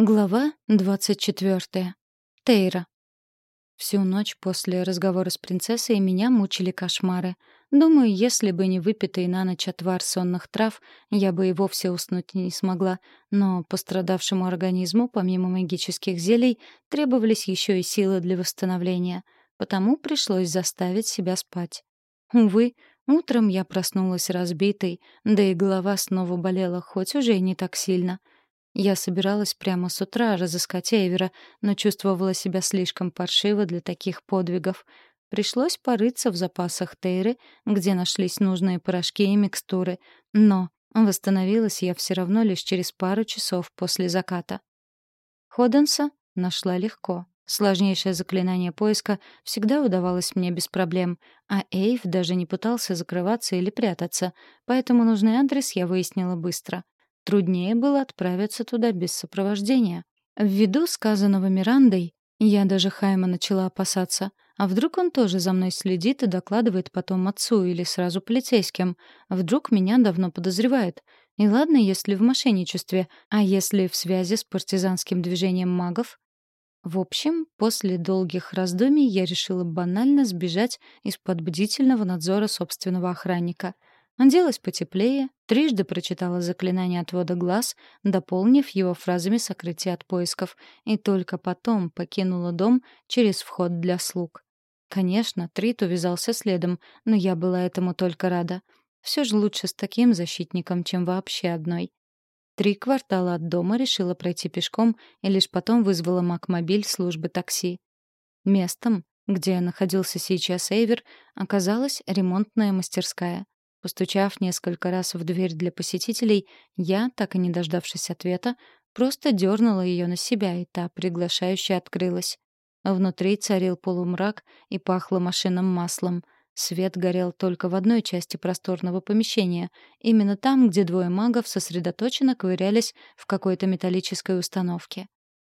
Глава 24. Тейра. Всю ночь после разговора с принцессой меня мучили кошмары. Думаю, если бы не выпитый на ночь отвар сонных трав, я бы и вовсе уснуть не смогла. Но пострадавшему организму, помимо магических зелий, требовались еще и силы для восстановления. Потому пришлось заставить себя спать. Увы, утром я проснулась разбитой, да и голова снова болела, хоть уже и не так сильно — я собиралась прямо с утра разыскать Эйвера, но чувствовала себя слишком паршиво для таких подвигов. Пришлось порыться в запасах Тейры, где нашлись нужные порошки и микстуры. Но восстановилась я все равно лишь через пару часов после заката. Ходенса нашла легко. Сложнейшее заклинание поиска всегда удавалось мне без проблем, а Эйв даже не пытался закрываться или прятаться, поэтому нужный адрес я выяснила быстро. Труднее было отправиться туда без сопровождения. Ввиду сказанного Мирандой, я даже Хайма начала опасаться. А вдруг он тоже за мной следит и докладывает потом отцу или сразу полицейским? Вдруг меня давно подозревают? И ладно, если в мошенничестве, а если в связи с партизанским движением магов? В общем, после долгих раздумий я решила банально сбежать из-под бдительного надзора собственного охранника — Оделась потеплее, трижды прочитала заклинание отвода глаз, дополнив его фразами сокрытия от поисков, и только потом покинула дом через вход для слуг. Конечно, Трит увязался следом, но я была этому только рада. Все же лучше с таким защитником, чем вообще одной. Три квартала от дома решила пройти пешком и лишь потом вызвала Макмобиль службы такси. Местом, где находился сейчас Эйвер, оказалась ремонтная мастерская. Постучав несколько раз в дверь для посетителей, я, так и не дождавшись ответа, просто дернула ее на себя, и та приглашающе открылась. Внутри царил полумрак и пахло машинным маслом. Свет горел только в одной части просторного помещения, именно там, где двое магов сосредоточенно ковырялись в какой-то металлической установке.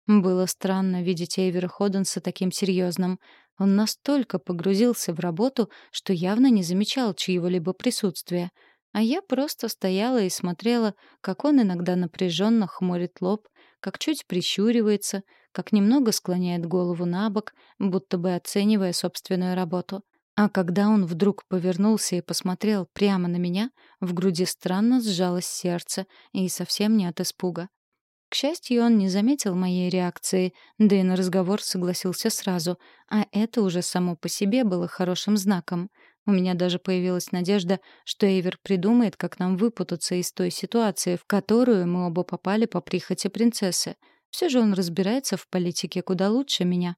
Было странно видеть Эйвера Ходенса таким серьезным. Он настолько погрузился в работу, что явно не замечал чьего-либо присутствия. А я просто стояла и смотрела, как он иногда напряженно хмурит лоб, как чуть прищуривается, как немного склоняет голову на бок, будто бы оценивая собственную работу. А когда он вдруг повернулся и посмотрел прямо на меня, в груди странно сжалось сердце, и совсем не от испуга. К счастью, он не заметил моей реакции, да и на разговор согласился сразу, а это уже само по себе было хорошим знаком. У меня даже появилась надежда, что Эйвер придумает, как нам выпутаться из той ситуации, в которую мы оба попали по прихоти принцессы. Все же он разбирается в политике куда лучше меня.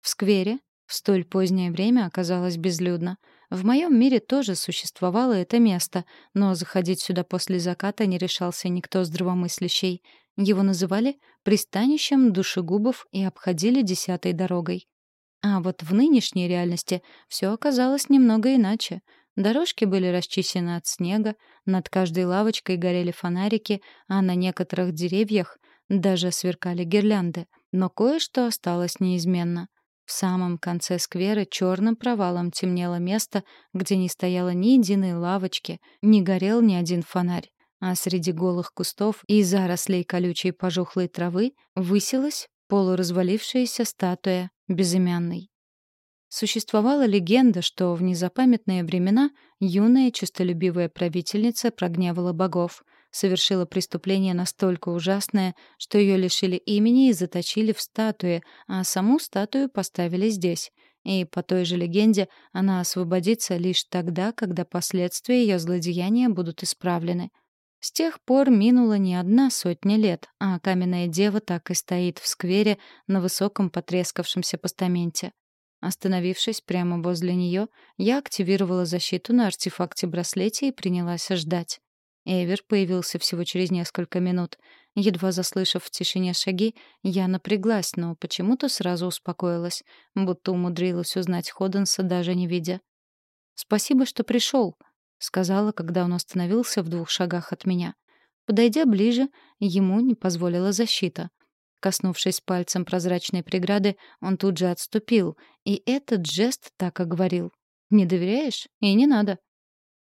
В сквере в столь позднее время оказалось безлюдно. В моем мире тоже существовало это место, но заходить сюда после заката не решался никто здравомыслящий — его называли пристанищем душегубов и обходили десятой дорогой. А вот в нынешней реальности все оказалось немного иначе. Дорожки были расчищены от снега, над каждой лавочкой горели фонарики, а на некоторых деревьях даже сверкали гирлянды. Но кое-что осталось неизменно. В самом конце сквера черным провалом темнело место, где не стояло ни единой лавочки, не горел ни один фонарь а среди голых кустов и зарослей колючей пожухлой травы высилась полуразвалившаяся статуя безымянной. Существовала легенда, что в незапамятные времена юная честолюбивая правительница прогневала богов, совершила преступление настолько ужасное, что ее лишили имени и заточили в статуе, а саму статую поставили здесь. И по той же легенде она освободится лишь тогда, когда последствия ее злодеяния будут исправлены. С тех пор минула не одна сотня лет, а каменная дева так и стоит в сквере на высоком потрескавшемся постаменте. Остановившись прямо возле нее, я активировала защиту на артефакте-браслете и принялась ждать. Эвер появился всего через несколько минут. Едва заслышав в тишине шаги, я напряглась, но почему-то сразу успокоилась, будто умудрилась узнать Ходенса, даже не видя. «Спасибо, что пришел», сказала, когда он остановился в двух шагах от меня. Подойдя ближе, ему не позволила защита. Коснувшись пальцем прозрачной преграды, он тут же отступил, и этот жест так и говорил. «Не доверяешь? И не надо».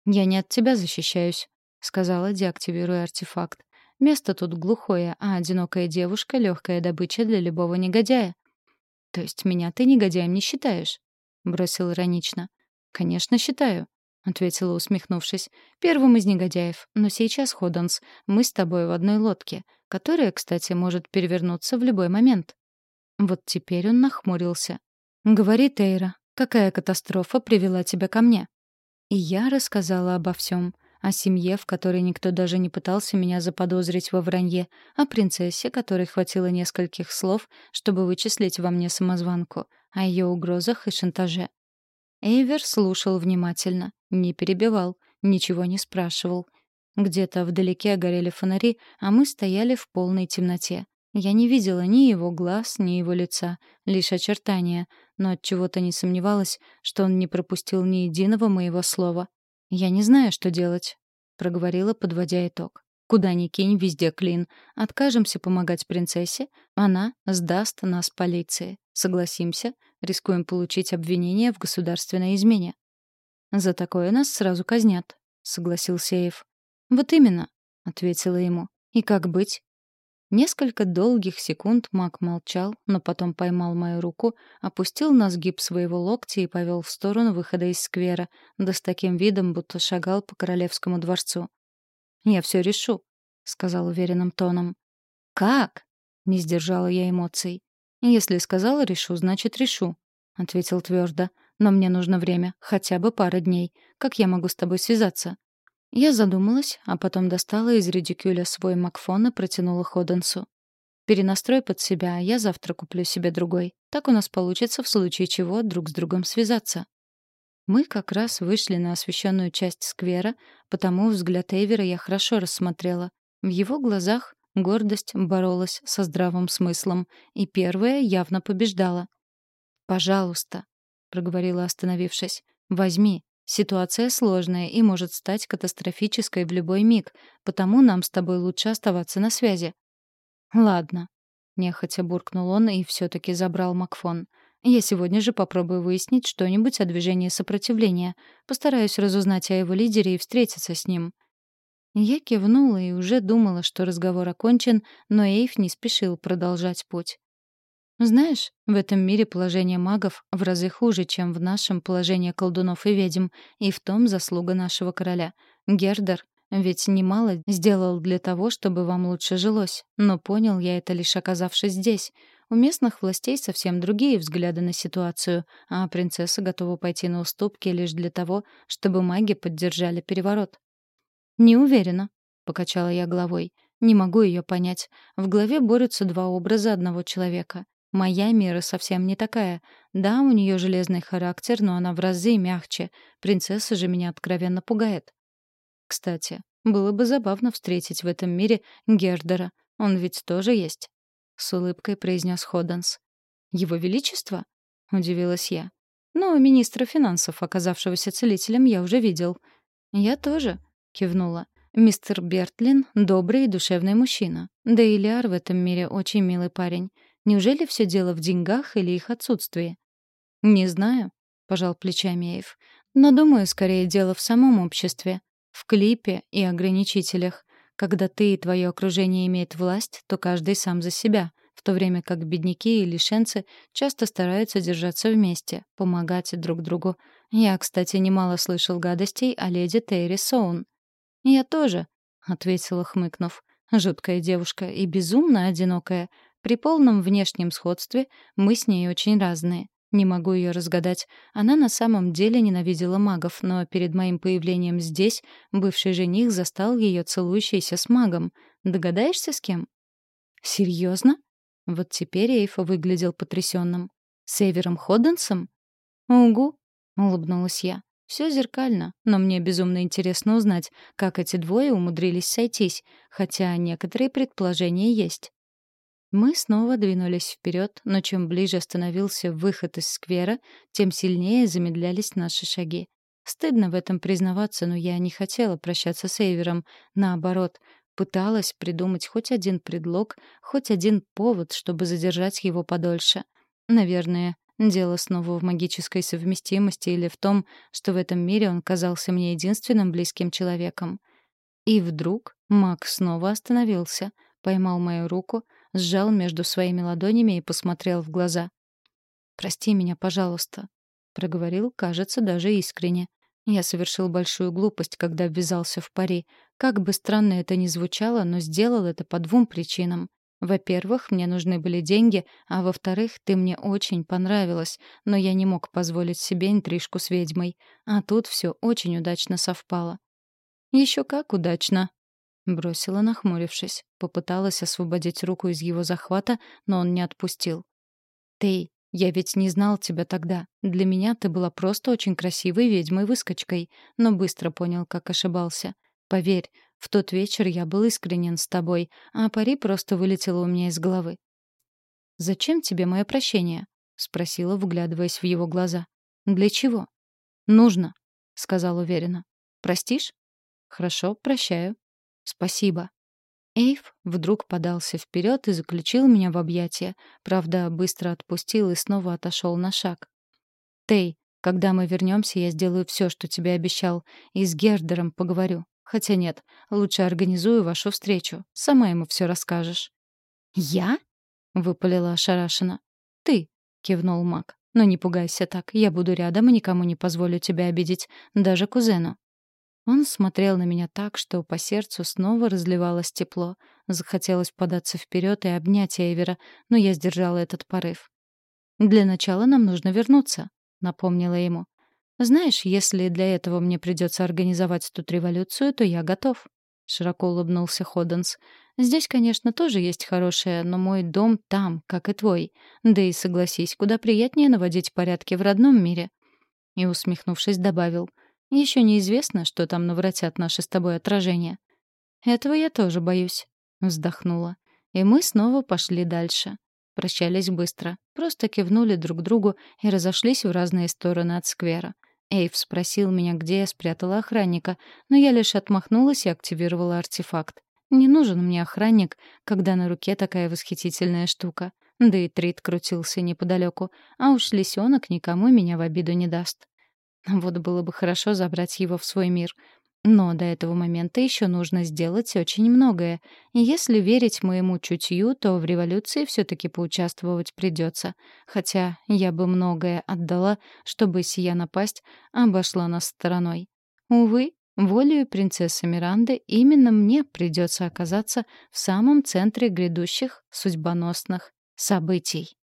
«Я не от тебя защищаюсь», — сказала, деактивируя артефакт. Место тут глухое, а одинокая девушка — легкая добыча для любого негодяя. «То есть меня ты негодяем не считаешь?» — бросил иронично. «Конечно, считаю», — ответила, усмехнувшись. «Первым из негодяев. Но сейчас, Ходанс, мы с тобой в одной лодке, которая, кстати, может перевернуться в любой момент». Вот теперь он нахмурился. «Говори, Тейра, какая катастрофа привела тебя ко мне?» И я рассказала обо всем о семье, в которой никто даже не пытался меня заподозрить во вранье, о принцессе, которой хватило нескольких слов, чтобы вычислить во мне самозванку, о ее угрозах и шантаже. Эйвер слушал внимательно, не перебивал, ничего не спрашивал. Где-то вдалеке горели фонари, а мы стояли в полной темноте. Я не видела ни его глаз, ни его лица, лишь очертания, но от чего-то не сомневалась, что он не пропустил ни единого моего слова. «Я не знаю, что делать», — проговорила, подводя итог. «Куда ни кинь, везде клин. Откажемся помогать принцессе, она сдаст нас полиции. Согласимся, рискуем получить обвинение в государственной измене». «За такое нас сразу казнят», — согласился Эйв. «Вот именно», — ответила ему. «И как быть?» Несколько долгих секунд Мак молчал, но потом поймал мою руку, опустил на сгиб своего локтя и повел в сторону выхода из сквера, да с таким видом, будто шагал по королевскому дворцу. «Я все решу», — сказал уверенным тоном. «Как?» — не сдержала я эмоций. «Если сказала решу, значит решу», — ответил твердо. «Но мне нужно время, хотя бы пара дней. Как я могу с тобой связаться?» Я задумалась, а потом достала из редикюля свой макфон и протянула Ходенсу. «Перенастрой под себя, а я завтра куплю себе другой. Так у нас получится в случае чего друг с другом связаться». Мы как раз вышли на освещенную часть сквера, потому взгляд Эйвера я хорошо рассмотрела. В его глазах гордость боролась со здравым смыслом, и первая явно побеждала. «Пожалуйста», — проговорила, остановившись, — «возьми, Ситуация сложная и может стать катастрофической в любой миг, потому нам с тобой лучше оставаться на связи». «Ладно», — нехотя буркнул он и все-таки забрал Макфон. «Я сегодня же попробую выяснить что-нибудь о движении сопротивления. Постараюсь разузнать о его лидере и встретиться с ним». Я кивнула и уже думала, что разговор окончен, но Эйв не спешил продолжать путь. Знаешь, в этом мире положение магов в разы хуже, чем в нашем положении колдунов и ведьм, и в том заслуга нашего короля. Гердер ведь немало сделал для того, чтобы вам лучше жилось, но понял я это лишь оказавшись здесь. У местных властей совсем другие взгляды на ситуацию, а принцесса готова пойти на уступки лишь для того, чтобы маги поддержали переворот. «Не уверена», — покачала я головой. «Не могу ее понять. В голове борются два образа одного человека. Моя Мира совсем не такая. Да, у нее железный характер, но она в разы мягче. Принцесса же меня откровенно пугает. Кстати, было бы забавно встретить в этом мире Гердера. Он ведь тоже есть. С улыбкой произнес Ходенс. Его Величество? Удивилась я. Но министра финансов, оказавшегося целителем, я уже видел. Я тоже, кивнула. Мистер Бертлин — добрый и душевный мужчина. Да и Лиар в этом мире очень милый парень. Неужели все дело в деньгах или их отсутствии? Не знаю, пожал плечами Эйв. Но думаю, скорее дело в самом обществе, в клипе и ограничителях. Когда ты и твое окружение имеют власть, то каждый сам за себя, в то время как бедняки и лишенцы часто стараются держаться вместе, помогать друг другу. Я, кстати, немало слышал гадостей о леди Терри Соун. «Я тоже», — ответила, хмыкнув. «Жуткая девушка и безумно одинокая. При полном внешнем сходстве мы с ней очень разные. Не могу ее разгадать. Она на самом деле ненавидела магов, но перед моим появлением здесь бывший жених застал ее целующейся с магом. Догадаешься, с кем? Серьезно? Вот теперь Эйфа выглядел потрясенным. С Эвером Ходденсом? Угу, улыбнулась я. Все зеркально, но мне безумно интересно узнать, как эти двое умудрились сойтись, хотя некоторые предположения есть. Мы снова двинулись вперед, но чем ближе становился выход из сквера, тем сильнее замедлялись наши шаги. Стыдно в этом признаваться, но я не хотела прощаться с Эйвером. Наоборот, пыталась придумать хоть один предлог, хоть один повод, чтобы задержать его подольше. Наверное, дело снова в магической совместимости или в том, что в этом мире он казался мне единственным близким человеком. И вдруг Мак снова остановился, поймал мою руку, сжал между своими ладонями и посмотрел в глаза. «Прости меня, пожалуйста», — проговорил, кажется, даже искренне. Я совершил большую глупость, когда ввязался в пари. Как бы странно это ни звучало, но сделал это по двум причинам. Во-первых, мне нужны были деньги, а во-вторых, ты мне очень понравилась, но я не мог позволить себе интрижку с ведьмой. А тут все очень удачно совпало. Еще как удачно, бросила, нахмурившись. Попыталась освободить руку из его захвата, но он не отпустил. Ты, я ведь не знал тебя тогда. Для меня ты была просто очень красивой ведьмой-выскочкой, но быстро понял, как ошибался. Поверь, в тот вечер я был искренен с тобой, а пари просто вылетело у меня из головы. «Зачем тебе мое прощение?» — спросила, вглядываясь в его глаза. «Для чего?» «Нужно», — сказал уверенно. «Простишь?» «Хорошо, прощаю». «Спасибо». Эйв вдруг подался вперед и заключил меня в объятия, правда, быстро отпустил и снова отошел на шаг. «Тей, когда мы вернемся, я сделаю все, что тебе обещал, и с Гердером поговорю. Хотя нет, лучше организую вашу встречу. Сама ему все расскажешь». «Я?» — выпалила ошарашенно. «Ты», — кивнул Мак. «Но не пугайся так. Я буду рядом и никому не позволю тебя обидеть. Даже кузену». Он смотрел на меня так, что по сердцу снова разливалось тепло. Захотелось податься вперед и обнять Эйвера, но я сдержала этот порыв. «Для начала нам нужно вернуться», — напомнила ему. «Знаешь, если для этого мне придется организовать тут революцию, то я готов», — широко улыбнулся Ходденс. «Здесь, конечно, тоже есть хорошее, но мой дом там, как и твой. Да и, согласись, куда приятнее наводить порядки в родном мире». И, усмехнувшись, добавил, «Еще неизвестно, что там навратят наши с тобой отражения». «Этого я тоже боюсь», — вздохнула. И мы снова пошли дальше. Прощались быстро, просто кивнули друг другу и разошлись в разные стороны от сквера. Эйв спросил меня, где я спрятала охранника, но я лишь отмахнулась и активировала артефакт. Не нужен мне охранник, когда на руке такая восхитительная штука. Да и Трит крутился неподалеку, а уж лисенок никому меня в обиду не даст. Вот было бы хорошо забрать его в свой мир. Но до этого момента еще нужно сделать очень многое. Если верить моему чутью, то в революции все-таки поучаствовать придется. Хотя я бы многое отдала, чтобы сия напасть обошла нас стороной. Увы, волею принцессы Миранды именно мне придется оказаться в самом центре грядущих судьбоносных событий.